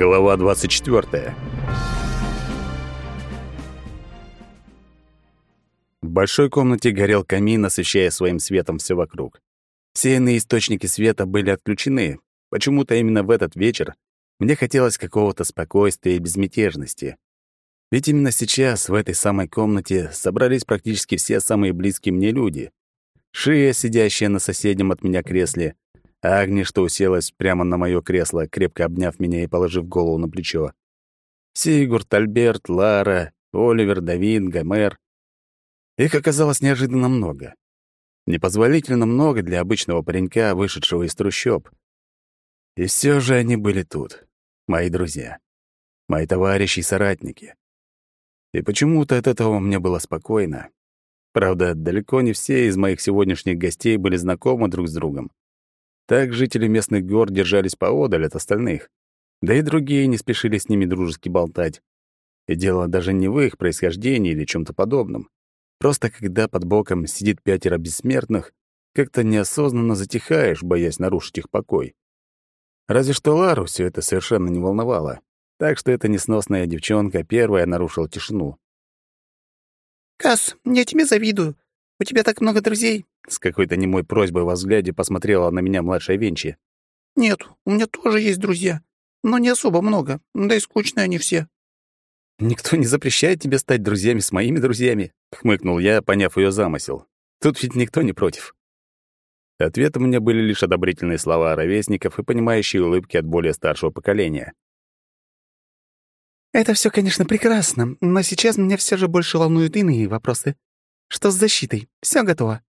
Глава 24. В большой комнате горел камин, освещая своим светом все вокруг. Все иные источники света были отключены. Почему-то именно в этот вечер мне хотелось какого-то спокойствия и безмятежности. Ведь именно сейчас в этой самой комнате собрались практически все самые близкие мне люди. Шия, сидящая на соседнем от меня кресле, Агни, что уселась прямо на моё кресло, крепко обняв меня и положив голову на плечо. Сигурд, Альберт, Лара, Оливер, Давид, Гомер. Их оказалось неожиданно много. Непозволительно много для обычного паренька, вышедшего из трущоб. И все же они были тут, мои друзья, мои товарищи и соратники. И почему-то от этого мне было спокойно. Правда, далеко не все из моих сегодняшних гостей были знакомы друг с другом. Так жители местных гор держались поодаль от остальных. Да и другие не спешили с ними дружески болтать. И дело даже не в их происхождении или чем то подобном. Просто когда под боком сидит пятеро бессмертных, как-то неосознанно затихаешь, боясь нарушить их покой. Разве что Лару все это совершенно не волновало. Так что эта несносная девчонка первая нарушила тишину. «Кас, я тебе завидую. У тебя так много друзей. С какой-то немой просьбой во взгляде посмотрела на меня младшая Венчи. «Нет, у меня тоже есть друзья, но не особо много, да и скучные они все». «Никто не запрещает тебе стать друзьями с моими друзьями», — хмыкнул я, поняв ее замысел. «Тут ведь никто не против». Ответом мне были лишь одобрительные слова ровесников и понимающие улыбки от более старшего поколения. «Это все, конечно, прекрасно, но сейчас меня все же больше волнуют иные вопросы. Что с защитой? Все готово?»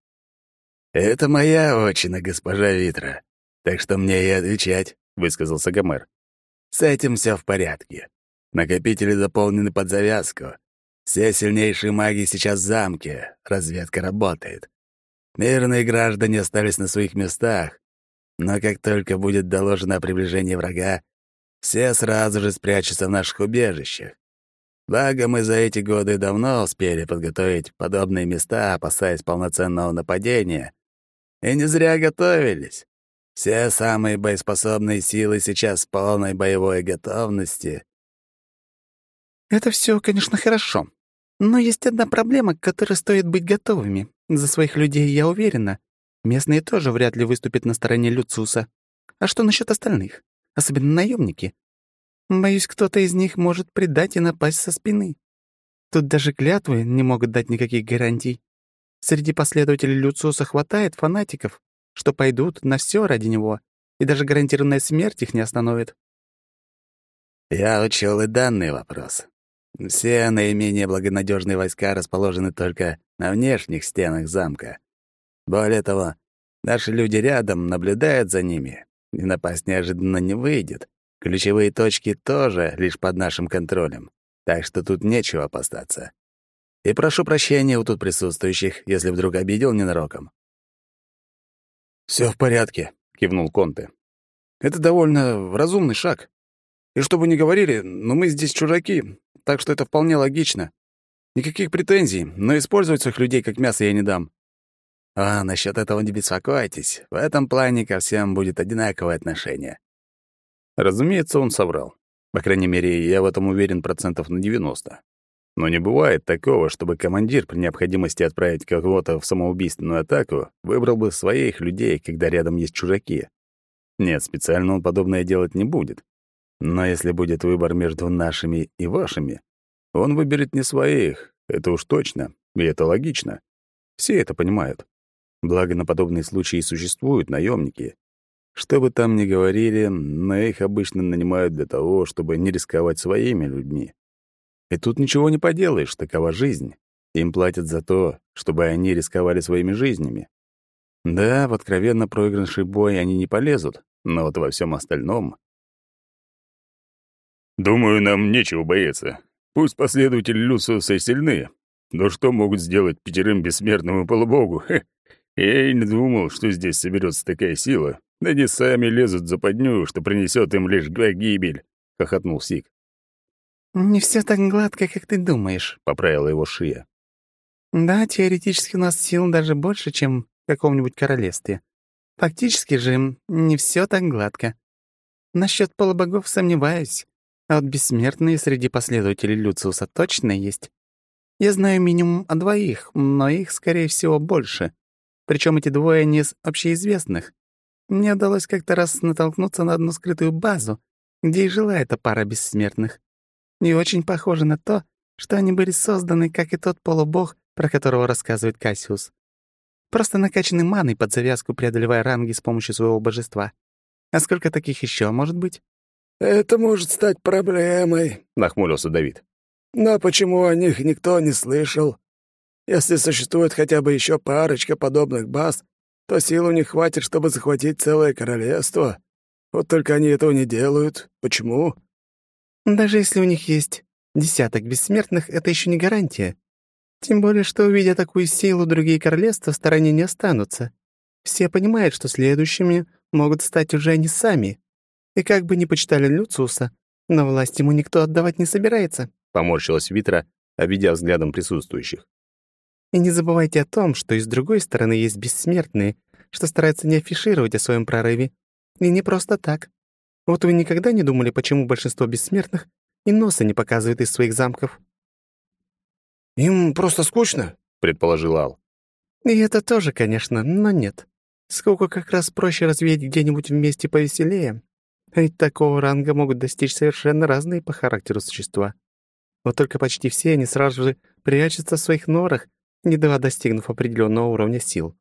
«Это моя отчина, госпожа Витра, так что мне и отвечать», — высказался Гомер. «С этим все в порядке. Накопители заполнены под завязку. Все сильнейшие маги сейчас в замке, разведка работает. Мирные граждане остались на своих местах, но как только будет доложено о приближении врага, все сразу же спрячутся в наших убежищах. Благо, мы за эти годы давно успели подготовить подобные места, опасаясь полноценного нападения, и не зря готовились. Все самые боеспособные силы сейчас в полной боевой готовности. Это все, конечно, хорошо. Но есть одна проблема, к которой стоит быть готовыми. За своих людей я уверена. Местные тоже вряд ли выступят на стороне Люциуса. А что насчет остальных? Особенно наемники. Боюсь, кто-то из них может предать и напасть со спины. Тут даже клятвы не могут дать никаких гарантий. Среди последователей Люциуса хватает фанатиков, что пойдут на все ради него, и даже гарантированная смерть их не остановит. Я учел и данный вопрос. Все наименее благонадежные войска расположены только на внешних стенах замка. Более того, наши люди рядом наблюдают за ними, и напасть неожиданно не выйдет. Ключевые точки тоже лишь под нашим контролем, так что тут нечего опасаться. И прошу прощения у тут присутствующих, если вдруг обидел ненароком». «Всё в порядке», — кивнул Конте. «Это довольно разумный шаг. И что бы ни говорили, но мы здесь чужаки, так что это вполне логично. Никаких претензий, но использовать своих людей как мясо я не дам». «А, насчет этого не беспокойтесь. В этом плане ко всем будет одинаковое отношение». Разумеется, он соврал. По крайней мере, я в этом уверен процентов на 90. Но не бывает такого, чтобы командир при необходимости отправить кого-то в самоубийственную атаку выбрал бы своих людей, когда рядом есть чужаки. Нет, специально он подобное делать не будет. Но если будет выбор между нашими и вашими, он выберет не своих, это уж точно, и это логично. Все это понимают. Благо на подобные случаи существуют наемники. Что бы там ни говорили, но их обычно нанимают для того, чтобы не рисковать своими людьми. И тут ничего не поделаешь, такова жизнь. Им платят за то, чтобы они рисковали своими жизнями. Да, в откровенно проигрышный бой они не полезут, но вот во всем остальном... «Думаю, нам нечего бояться. Пусть последователи Люциуса сильны, но что могут сделать пятерым бессмертному полубогу? Я и не думал, что здесь соберется такая сила. Да они сами лезут за подню, что принесет им лишь гибель», — хохотнул Сик. «Не все так гладко, как ты думаешь», — поправила его Шия. «Да, теоретически у нас сил даже больше, чем в каком-нибудь королевстве. Фактически же не все так гладко. Насчет полубогов сомневаюсь. А вот бессмертные среди последователей Люциуса точно есть. Я знаю минимум о двоих, но их, скорее всего, больше. Причем эти двое не из общеизвестных. Мне удалось как-то раз натолкнуться на одну скрытую базу, где и жила эта пара бессмертных. Не очень похоже на то, что они были созданы, как и тот полубог, про которого рассказывает Кассиус. Просто накачаны маной под завязку, преодолевая ранги с помощью своего божества. А сколько таких еще может быть? «Это может стать проблемой», — нахмурился Давид. «Но почему о них никто не слышал? Если существует хотя бы еще парочка подобных баз, то сил у них хватит, чтобы захватить целое королевство. Вот только они этого не делают. Почему?» «Даже если у них есть десяток бессмертных, это еще не гарантия. Тем более, что, увидя такую силу, другие королевства в стороне не останутся. Все понимают, что следующими могут стать уже они сами. И как бы ни почитали Люциуса, но власть ему никто отдавать не собирается», — поморщилась Витра, обведя взглядом присутствующих. «И не забывайте о том, что и с другой стороны есть бессмертные, что стараются не афишировать о своем прорыве. И не просто так. Вот вы никогда не думали, почему большинство бессмертных и носа не показывают из своих замков?» «Им просто скучно», — предположил Ал. «И это тоже, конечно, но нет. Сколько как раз проще развеять где-нибудь вместе повеселее. Ведь такого ранга могут достичь совершенно разные по характеру существа. Вот только почти все они сразу же прячутся в своих норах, едва достигнув определенного уровня сил.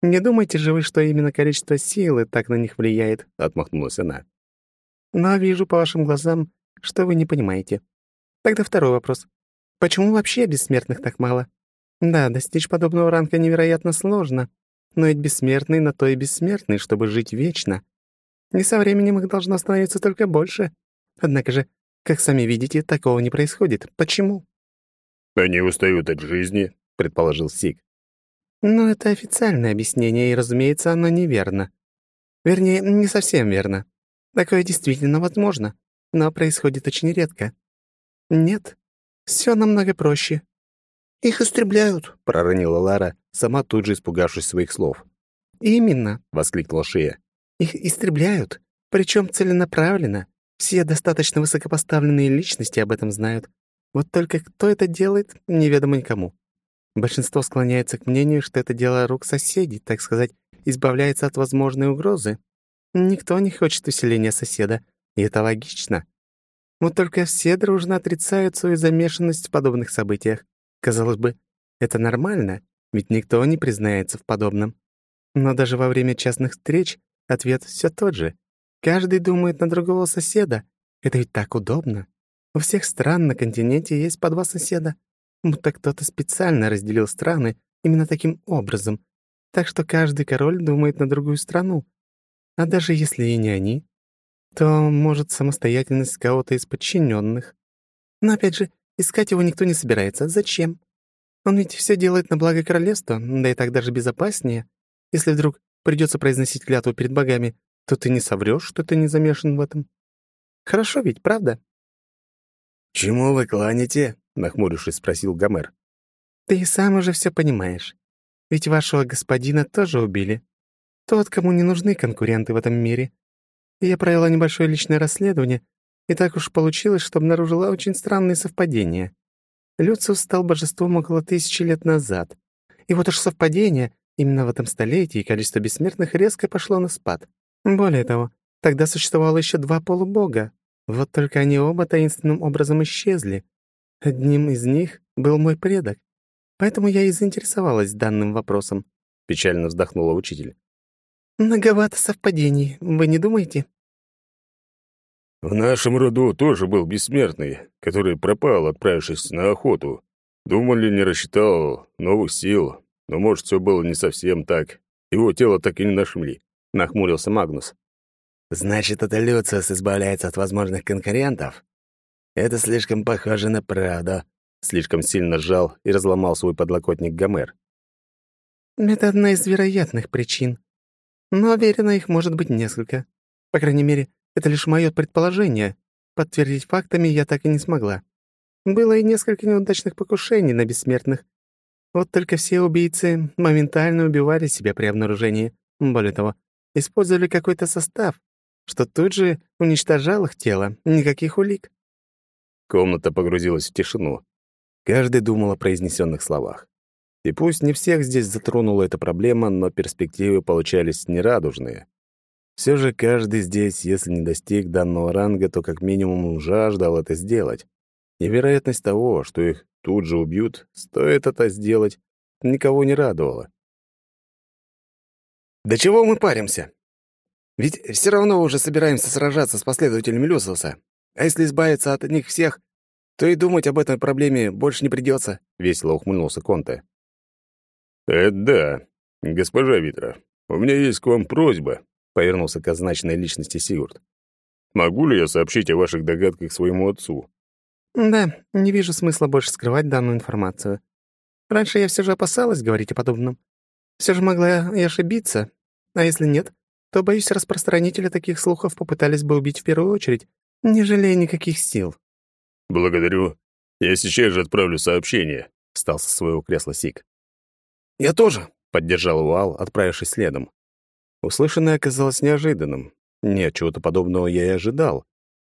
«Не думайте же вы, что именно количество силы так на них влияет», — отмахнулась она. «Но вижу по вашим глазам, что вы не понимаете. Тогда второй вопрос. Почему вообще бессмертных так мало? Да, достичь подобного ранга невероятно сложно, но ведь бессмертный на то и бессмертный, чтобы жить вечно. И со временем их должно становиться только больше. Однако же, как сами видите, такого не происходит. Почему? «Они устают от жизни», — предположил Сик. Ну, это официальное объяснение, и, разумеется, оно неверно. Вернее, не совсем верно. Такое действительно возможно, но происходит очень редко. Нет, все намного проще. «Их истребляют», — проронила Лара, сама тут же испугавшись своих слов. «Именно», — воскликнула Шея. «Их истребляют, причем целенаправленно. Все достаточно высокопоставленные личности об этом знают. Вот только кто это делает, неведомо никому. Большинство склоняется к мнению, что это дело рук соседей, так сказать, избавляется от возможной угрозы. Никто не хочет усиления соседа, и это логично. Вот только все дружно отрицают свою замешанность в подобных событиях. Казалось бы, это нормально, ведь никто не признается в подобном. Но даже во время частных встреч ответ все тот же. Каждый думает на другого соседа. Это ведь так удобно. У всех стран на континенте есть по два соседа. Будто кто-то специально разделил страны именно таким образом. Так что каждый король думает на другую страну. А даже если и не они, то, может, самостоятельность кого-то из подчиненных. Но опять же, искать его никто не собирается. Зачем? Он ведь все делает на благо королевства, да и так даже безопаснее. Если вдруг придется произносить клятву перед богами, то ты не соврёшь, что ты не замешан в этом. Хорошо ведь, правда? «Чему вы кланяете?» — нахмурившись, спросил Гомер. «Ты и сам уже все понимаешь. Ведь вашего господина тоже убили. Тот, кому не нужны конкуренты в этом мире. Я провела небольшое личное расследование, и так уж получилось, что обнаружила очень странные совпадения. Люциус стал божеством около тысячи лет назад. И вот уж совпадение, именно в этом столетии количество бессмертных резко пошло на спад. Более того, тогда существовало еще два полубога. Вот только они оба таинственным образом исчезли. Одним из них был мой предок. Поэтому я и заинтересовалась данным вопросом. Печально вздохнула учитель. Многовато совпадений, вы не думаете? В нашем роду тоже был бессмертный, который пропал, отправившись на охоту. Думали, не рассчитал новых сил, но, может, все было не совсем так. Его тело так и не нашли, — нахмурился Магнус. «Значит, это Люциус избавляется от возможных конкурентов? Это слишком похоже на правду», — слишком сильно сжал и разломал свой подлокотник Гомер. «Это одна из вероятных причин», но уверена, их может быть несколько. По крайней мере, это лишь мое предположение. Подтвердить фактами я так и не смогла. Было и несколько неудачных покушений на бессмертных. Вот только все убийцы моментально убивали себя при обнаружении. Более того, использовали какой-то состав, что тут же уничтожал их тело, никаких улик. Комната погрузилась в тишину. Каждый думал о произнесенных словах. И пусть не всех здесь затронула эта проблема, но перспективы получались нерадужные. Все же каждый здесь, если не достиг данного ранга, то как минимум жаждал это сделать. И вероятность того, что их тут же убьют, стоит это сделать, никого не радовала. «Да чего мы паримся? Ведь все равно уже собираемся сражаться с последователями Люциуса. А если избавиться от них всех, то и думать об этой проблеме больше не придется», — весело ухмыльнулся Конте. «Это да. Госпожа Витра, у меня есть к вам просьба», — повернулся к означенной личности Сигурд. «Могу ли я сообщить о ваших догадках своему отцу?» «Да, не вижу смысла больше скрывать данную информацию. Раньше я все же опасалась говорить о подобном. Все же могла и ошибиться. А если нет, то, боюсь, распространители таких слухов попытались бы убить в первую очередь, не жалея никаких сил». «Благодарю. Я сейчас же отправлю сообщение», — встал со своего кресла Сик. «Я тоже», — поддержал Уал, отправившись следом. Услышанное оказалось неожиданным. Нет, чего-то подобного я и ожидал.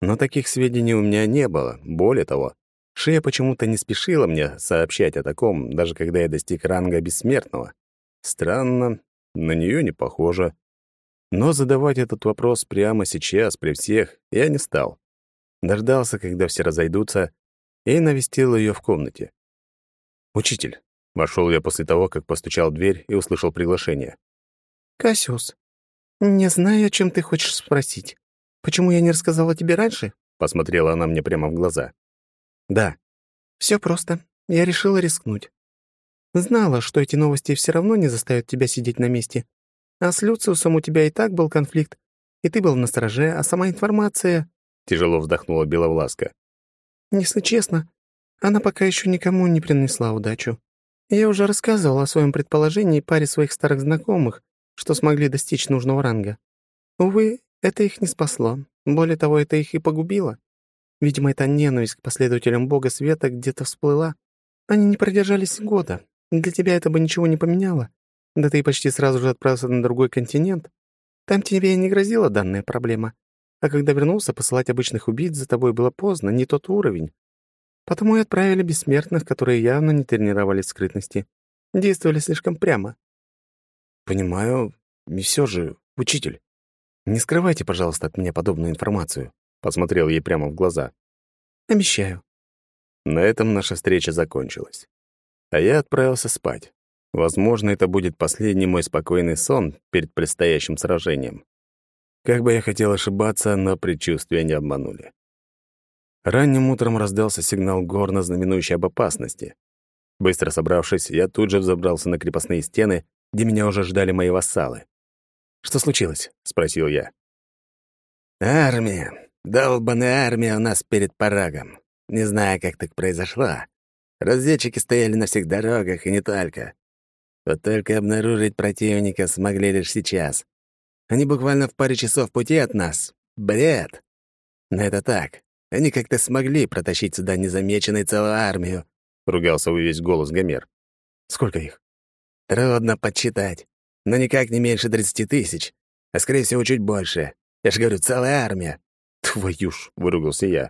Но таких сведений у меня не было. Более того, Шея почему-то не спешила мне сообщать о таком, даже когда я достиг ранга бессмертного. Странно, на нее не похоже. Но задавать этот вопрос прямо сейчас, при всех, я не стал. Дождался, когда все разойдутся, и навестил ее в комнате. «Учитель», — вошел я после того, как постучал в дверь и услышал приглашение. «Кассиус, не знаю, о чем ты хочешь спросить. Почему я не рассказала тебе раньше?» Посмотрела она мне прямо в глаза. «Да». Все просто. Я решила рискнуть. Знала, что эти новости все равно не заставят тебя сидеть на месте. А с Люциусом у тебя и так был конфликт, и ты был на стороже, а сама информация...» Тяжело вздохнула Беловласка. «Если честно, она пока еще никому не принесла удачу. Я уже рассказывала о своем предположении паре своих старых знакомых, что смогли достичь нужного ранга. Увы, это их не спасло. Более того, это их и погубило. Видимо, эта ненависть к последователям Бога Света где-то всплыла. Они не продержались года. Для тебя это бы ничего не поменяло. Да ты почти сразу же отправился на другой континент. Там тебе и не грозила данная проблема. А когда вернулся, посылать обычных убийц за тобой было поздно, не тот уровень. Потому и отправили бессмертных, которые явно не тренировались в скрытности. Действовали слишком прямо. Понимаю. И все же, учитель, не скрывайте, пожалуйста, от меня подобную информацию. Посмотрел ей прямо в глаза. «Обещаю». На этом наша встреча закончилась. А я отправился спать. Возможно, это будет последний мой спокойный сон перед предстоящим сражением. Как бы я хотел ошибаться, но предчувствия не обманули. Ранним утром раздался сигнал горна, знаменующий об опасности. Быстро собравшись, я тут же взобрался на крепостные стены, где меня уже ждали мои вассалы. «Что случилось?» — спросил я. «Армия. Долбаная армия у нас перед парагом. Не знаю, как так произошло. Разведчики стояли на всех дорогах, и не только. Вот только обнаружить противника смогли лишь сейчас. Они буквально в паре часов пути от нас. Бред! Но это так. Они как-то смогли протащить сюда незамеченную целую армию. Ругался во весь голос Гомер. Сколько их? Трудно подсчитать. Но никак не меньше тридцати тысяч. А скорее всего, чуть больше. Я же говорю, целая армия. «Твою ж!» — выругался я.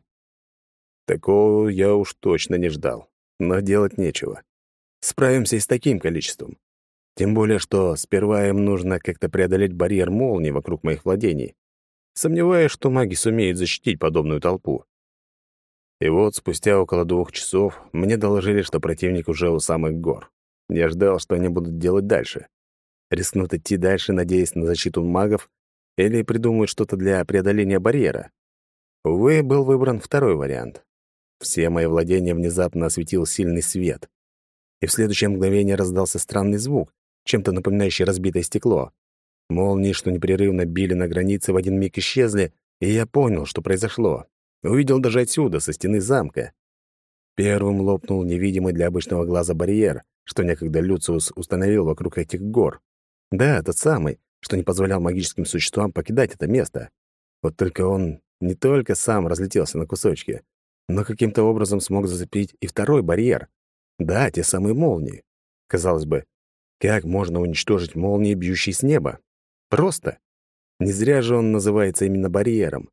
Такого я уж точно не ждал. Но делать нечего. Справимся и с таким количеством. Тем более, что сперва им нужно как-то преодолеть барьер молнии вокруг моих владений. Сомневаюсь, что маги сумеют защитить подобную толпу. И вот спустя около двух часов мне доложили, что противник уже у самых гор. Я ждал, что они будут делать дальше. Рискнут идти дальше, надеясь на защиту магов, или придумают что-то для преодоления барьера. Увы, был выбран второй вариант. Все мои владения внезапно осветил сильный свет. И в следующее мгновение раздался странный звук, чем-то напоминающий разбитое стекло. Молнии, что непрерывно били на границе, в один миг исчезли, и я понял, что произошло. Увидел даже отсюда, со стены замка. Первым лопнул невидимый для обычного глаза барьер, что некогда Люциус установил вокруг этих гор. Да, тот самый, что не позволял магическим существам покидать это место. Вот только он не только сам разлетелся на кусочки, но каким-то образом смог зацепить и второй барьер. Да, те самые молнии. Казалось бы, как можно уничтожить молнии, бьющие с неба? Просто. Не зря же он называется именно барьером.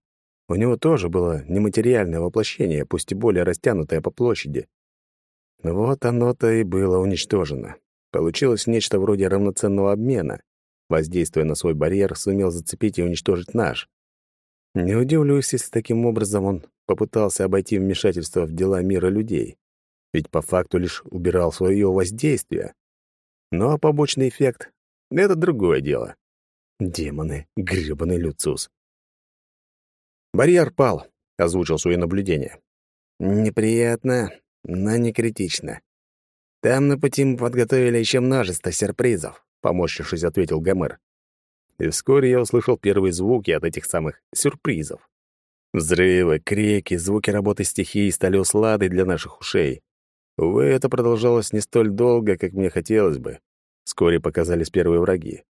У него тоже было нематериальное воплощение, пусть и более растянутое по площади. Вот оно-то и было уничтожено. Получилось нечто вроде равноценного обмена. Воздействуя на свой барьер, сумел зацепить и уничтожить наш. Не удивлюсь, если таким образом он попытался обойти вмешательство в дела мира людей. Ведь по факту лишь убирал свое воздействие. Ну а побочный эффект — это другое дело. Демоны, грёбаный Люциус. «Барьер пал», — озвучил свои наблюдения. «Неприятно, но не критично. Там на пути мы подготовили еще множество сюрпризов», — поморщившись, ответил Гомер. И вскоре я услышал первые звуки от этих самых сюрпризов. Взрывы, крики, звуки работы стихий стали усладой для наших ушей. Увы, это продолжалось не столь долго, как мне хотелось бы. Вскоре показались первые враги.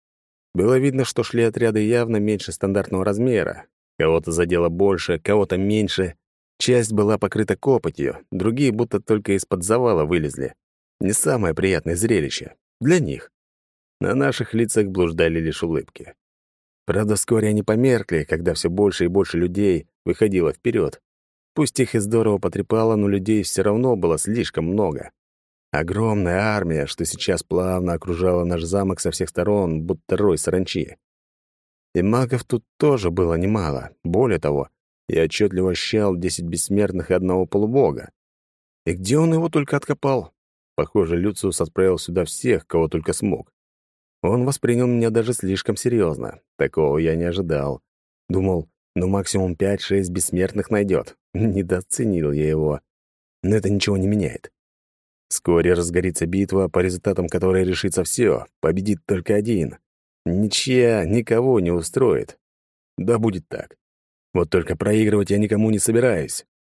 Было видно, что шли отряды явно меньше стандартного размера. Кого-то задело больше, кого-то меньше. Часть была покрыта копотью, другие будто только из-под завала вылезли. Не самое приятное зрелище. Для них. На наших лицах блуждали лишь улыбки. Правда, вскоре они померкли, когда все больше и больше людей выходило вперед. Пусть их и здорово потрепало, но людей все равно было слишком много. Огромная армия, что сейчас плавно окружала наш замок со всех сторон, будто рой саранчи. И магов тут тоже было немало. Более того, я отчетливо ощущал десять бессмертных и одного полубога. И где он его только откопал? Похоже, Люциус отправил сюда всех, кого только смог. Он воспринял меня даже слишком серьезно. Такого я не ожидал. Думал, ну максимум пять-шесть бессмертных найдет. Недооценил я его. Но это ничего не меняет. Вскоре разгорится битва, по результатам которой решится все, победит только один. Ничья никого не устроит. Да будет так. Вот только проигрывать я никому не собираюсь.